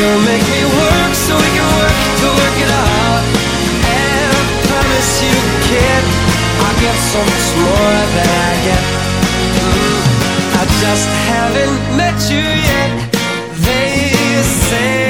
Make me work so we can work to work it out. I promise you, I'll get so much more than I get. I just haven't met you yet. They say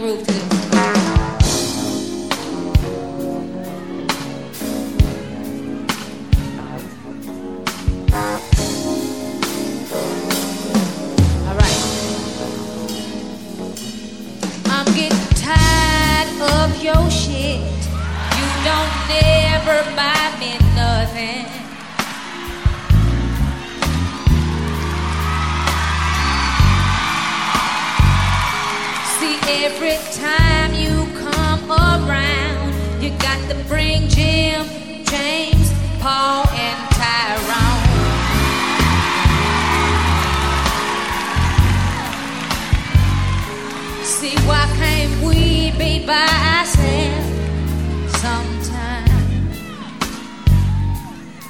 groove to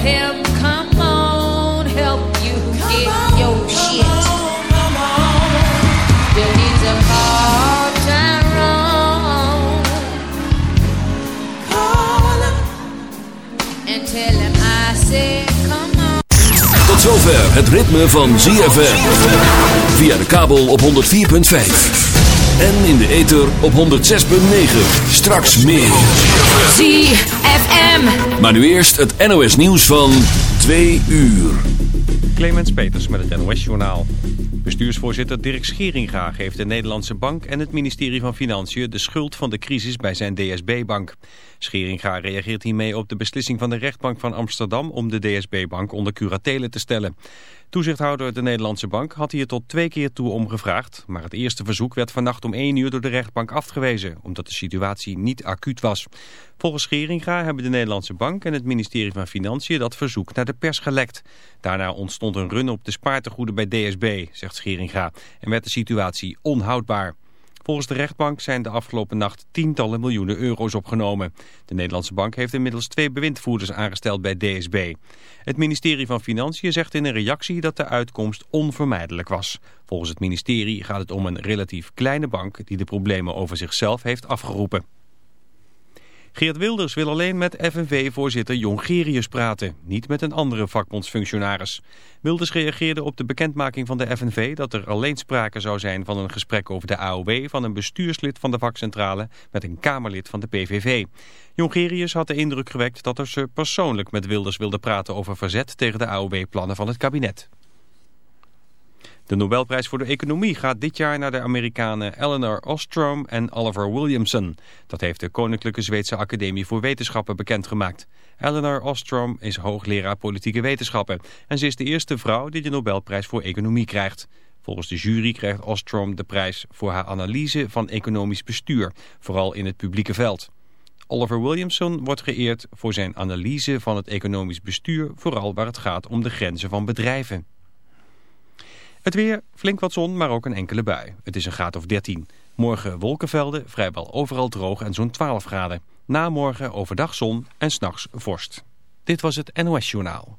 him, come on, help you get your shit. You need to call Tyrone and tell him I said, come on. Tot zover het ritme van ZFM. Via de kabel op 104.5. En in de ether op 106.9. Straks meer. ZFM. Maar nu eerst het NOS nieuws van 2 uur. Clemens Peters met het NOS Journaal. Bestuursvoorzitter Dirk Scheringa geeft de Nederlandse Bank en het ministerie van Financiën de schuld van de crisis bij zijn DSB-bank. Scheringa reageert hiermee op de beslissing van de rechtbank van Amsterdam om de DSB-bank onder curatele te stellen. Toezichthouder de Nederlandse Bank had hier tot twee keer toe omgevraagd, maar het eerste verzoek werd vannacht om één uur door de rechtbank afgewezen, omdat de situatie niet acuut was. Volgens Scheringa hebben de Nederlandse Bank en het ministerie van Financiën dat verzoek naar de pers gelekt. Daarna ontstond een run op de spaartegoeden bij DSB, zegt Scheringa, en werd de situatie onhoudbaar. Volgens de rechtbank zijn de afgelopen nacht tientallen miljoenen euro's opgenomen. De Nederlandse bank heeft inmiddels twee bewindvoerders aangesteld bij DSB. Het ministerie van Financiën zegt in een reactie dat de uitkomst onvermijdelijk was. Volgens het ministerie gaat het om een relatief kleine bank die de problemen over zichzelf heeft afgeroepen. Geert Wilders wil alleen met FNV-voorzitter Jongerius praten, niet met een andere vakbondsfunctionaris. Wilders reageerde op de bekendmaking van de FNV dat er alleen sprake zou zijn van een gesprek over de AOW van een bestuurslid van de vakcentrale met een Kamerlid van de PVV. Jongerius had de indruk gewekt dat er ze persoonlijk met Wilders wilde praten over verzet tegen de AOW-plannen van het kabinet. De Nobelprijs voor de Economie gaat dit jaar naar de Amerikanen Eleanor Ostrom en Oliver Williamson. Dat heeft de Koninklijke Zweedse Academie voor Wetenschappen bekendgemaakt. Eleanor Ostrom is hoogleraar politieke wetenschappen en ze is de eerste vrouw die de Nobelprijs voor Economie krijgt. Volgens de jury krijgt Ostrom de prijs voor haar analyse van economisch bestuur, vooral in het publieke veld. Oliver Williamson wordt geëerd voor zijn analyse van het economisch bestuur, vooral waar het gaat om de grenzen van bedrijven. Het weer, flink wat zon, maar ook een enkele bui. Het is een graad of 13. Morgen wolkenvelden, vrijwel overal droog en zo'n 12 graden. Na morgen overdag zon en s'nachts vorst. Dit was het NOS Journaal.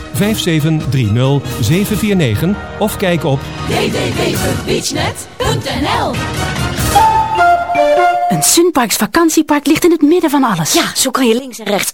5730 749 of kijk op www.beachnet.nl Een Sunparks vakantiepark ligt in het midden van alles. Ja, zo kan je links en rechts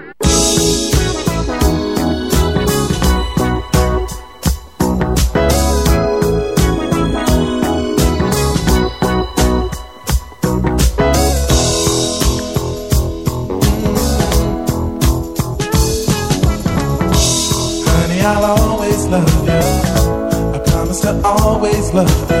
love.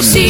FM.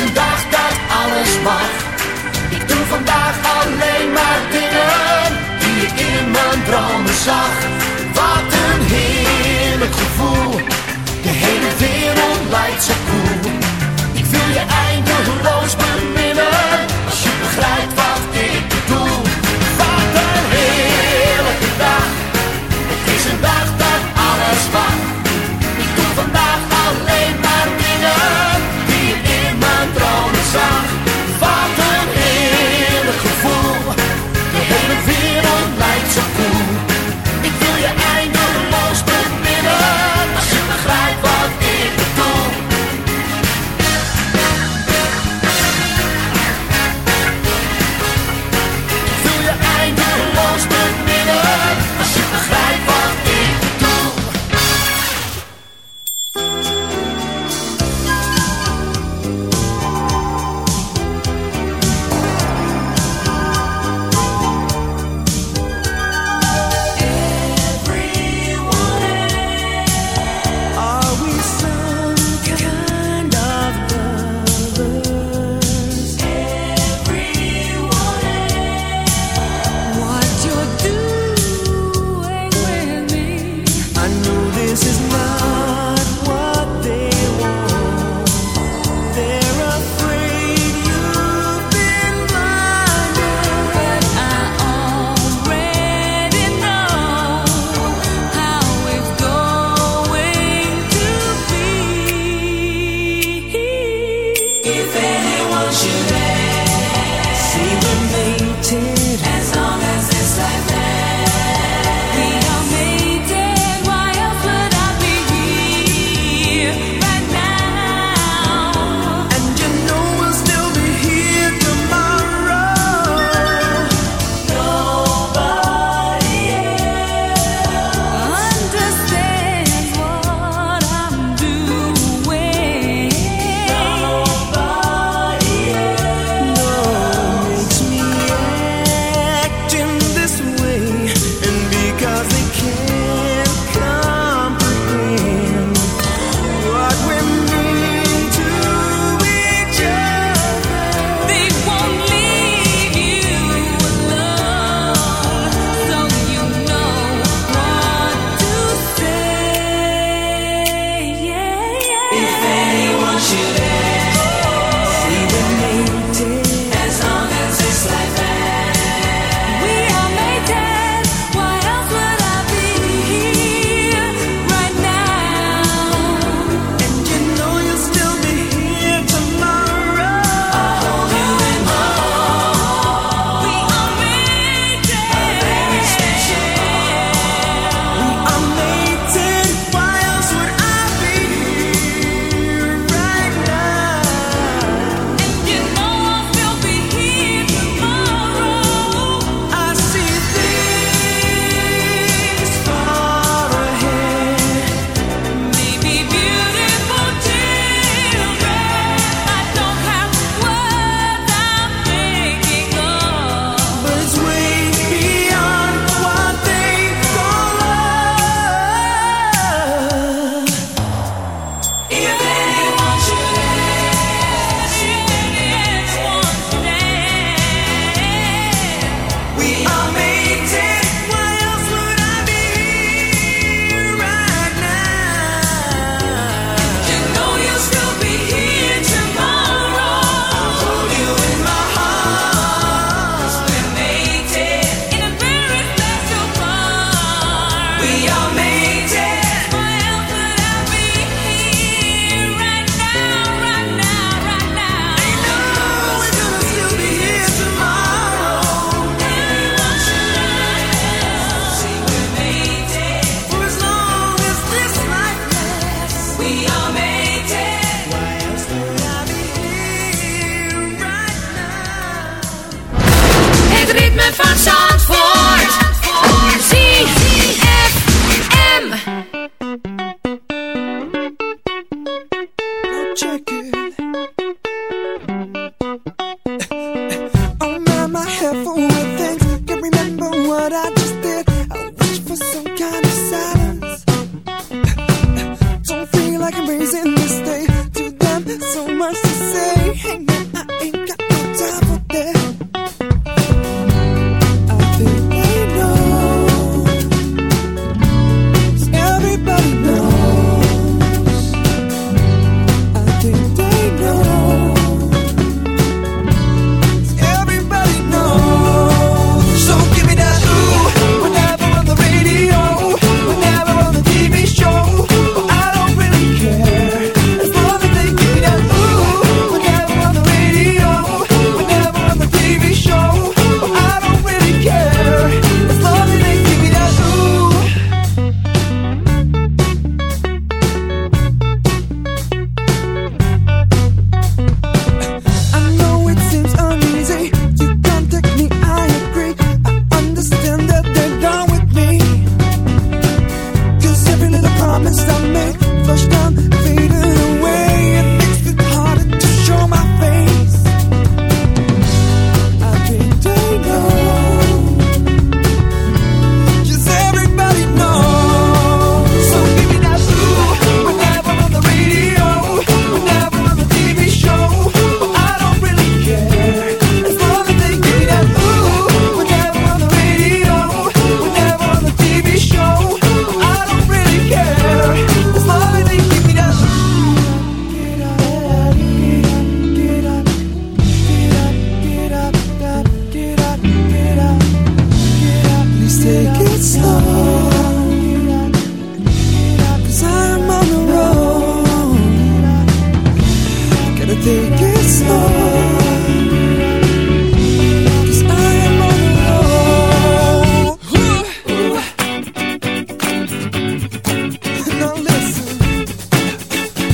Vandaag dag dat alles mag. Ik doe vandaag alleen maar dingen die ik in mijn dromen zag. Wat een heerlijk gevoel, de hele wereld lijkt zo cool. Ik wil je eindeloos beminnen, als je begrijpt wat